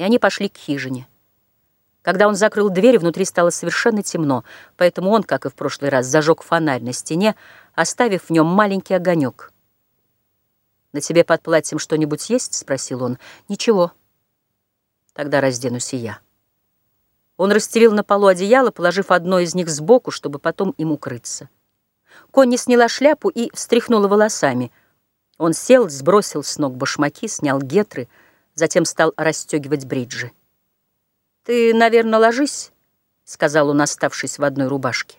и они пошли к хижине. Когда он закрыл дверь, внутри стало совершенно темно, поэтому он, как и в прошлый раз, зажег фонарь на стене, оставив в нем маленький огонек. «На тебе под платьем что-нибудь есть?» — спросил он. «Ничего. Тогда разденусь и я». Он расстелил на полу одеяло, положив одно из них сбоку, чтобы потом им укрыться. Конни сняла шляпу и встряхнула волосами. Он сел, сбросил с ног башмаки, снял гетры, затем стал расстегивать бриджи. «Ты, наверное, ложись», — сказал он, оставшись в одной рубашке.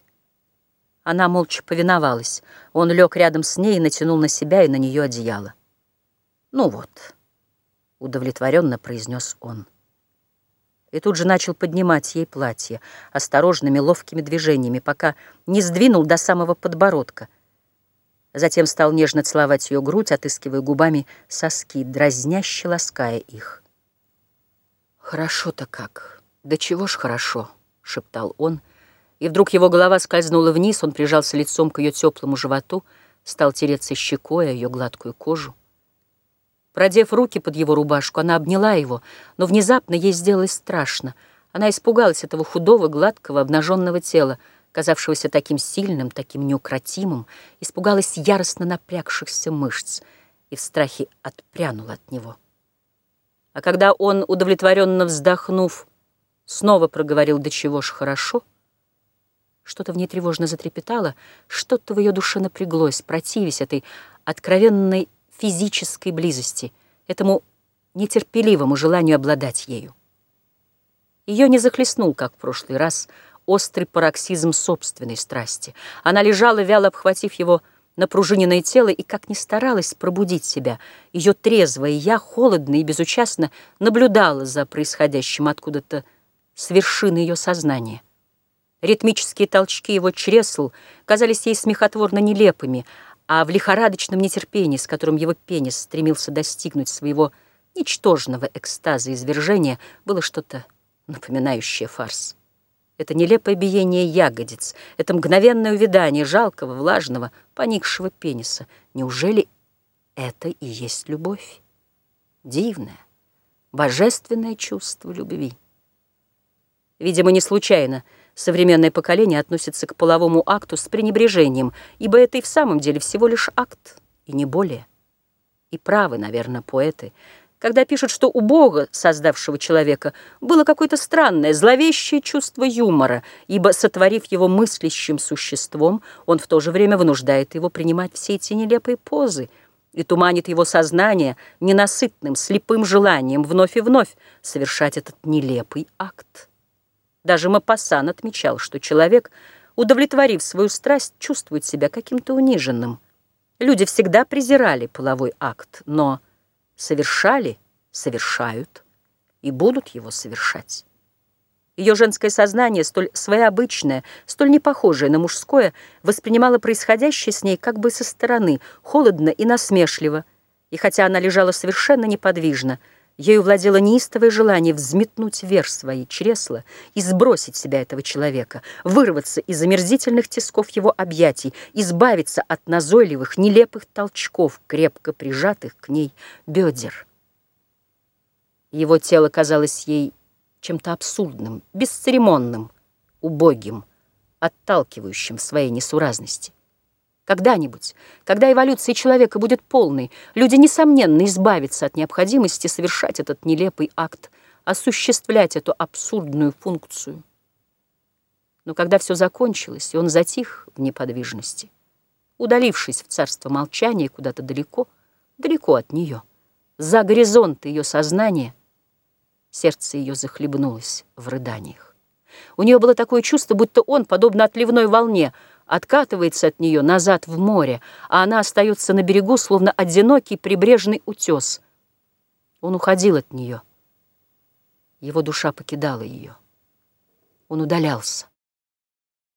Она молча повиновалась. Он лег рядом с ней и натянул на себя и на нее одеяло. «Ну вот», — удовлетворенно произнес он. И тут же начал поднимать ей платье осторожными ловкими движениями, пока не сдвинул до самого подбородка. Затем стал нежно целовать ее грудь, отыскивая губами соски, дразняще лаская их. «Хорошо-то как! Да чего ж хорошо!» — шептал он, и вдруг его голова скользнула вниз, он прижался лицом к ее теплому животу, стал тереться щекой о ее гладкую кожу. Продев руки под его рубашку, она обняла его, но внезапно ей сделалось страшно. Она испугалась этого худого, гладкого, обнаженного тела, казавшегося таким сильным, таким неукротимым, испугалась яростно напрягшихся мышц и в страхе отпрянула от него. А когда он, удовлетворенно вздохнув, снова проговорил «Да чего ж хорошо», что-то в ней тревожно затрепетало, что-то в ее душе напряглось, противясь этой откровенной физической близости, этому нетерпеливому желанию обладать ею. Ее не захлестнул, как в прошлый раз, острый пароксизм собственной страсти. Она лежала, вяло обхватив его напружиненное тело, и, как ни старалась пробудить себя, ее трезвое «я» холодно и безучастно наблюдала за происходящим откуда-то с вершины ее сознания. Ритмические толчки его чресл казались ей смехотворно нелепыми, а в лихорадочном нетерпении, с которым его пенис стремился достигнуть своего ничтожного экстаза извержения, было что-то напоминающее фарс. Это нелепое биение ягодиц, это мгновенное увядание жалкого, влажного, поникшего пениса. Неужели это и есть любовь? Дивное, божественное чувство любви. Видимо, не случайно — Современное поколение относится к половому акту с пренебрежением, ибо это и в самом деле всего лишь акт, и не более. И правы, наверное, поэты, когда пишут, что у Бога, создавшего человека, было какое-то странное, зловещее чувство юмора, ибо, сотворив его мыслящим существом, он в то же время вынуждает его принимать все эти нелепые позы и туманит его сознание ненасытным, слепым желанием вновь и вновь совершать этот нелепый акт. Даже Мапасан отмечал, что человек, удовлетворив свою страсть, чувствует себя каким-то униженным. Люди всегда презирали половой акт, но совершали, совершают и будут его совершать. Ее женское сознание, столь своеобычное, столь непохожее на мужское, воспринимало происходящее с ней как бы со стороны, холодно и насмешливо, и хотя она лежала совершенно неподвижно, Ею владело неистовое желание взметнуть вверх свои чресла и сбросить себя этого человека, вырваться из омерзительных тисков его объятий, избавиться от назойливых, нелепых толчков, крепко прижатых к ней бедер. Его тело казалось ей чем-то абсурдным, бесцеремонным, убогим, отталкивающим в своей несуразности. Когда-нибудь, когда эволюция человека будет полной, люди, несомненно, избавятся от необходимости совершать этот нелепый акт, осуществлять эту абсурдную функцию. Но когда все закончилось, и он затих в неподвижности, удалившись в царство молчания куда-то далеко, далеко от нее, за горизонт ее сознания, сердце ее захлебнулось в рыданиях. У нее было такое чувство, будто он, подобно отливной волне, откатывается от нее назад в море, а она остается на берегу, словно одинокий прибрежный утес. Он уходил от нее. Его душа покидала ее. Он удалялся.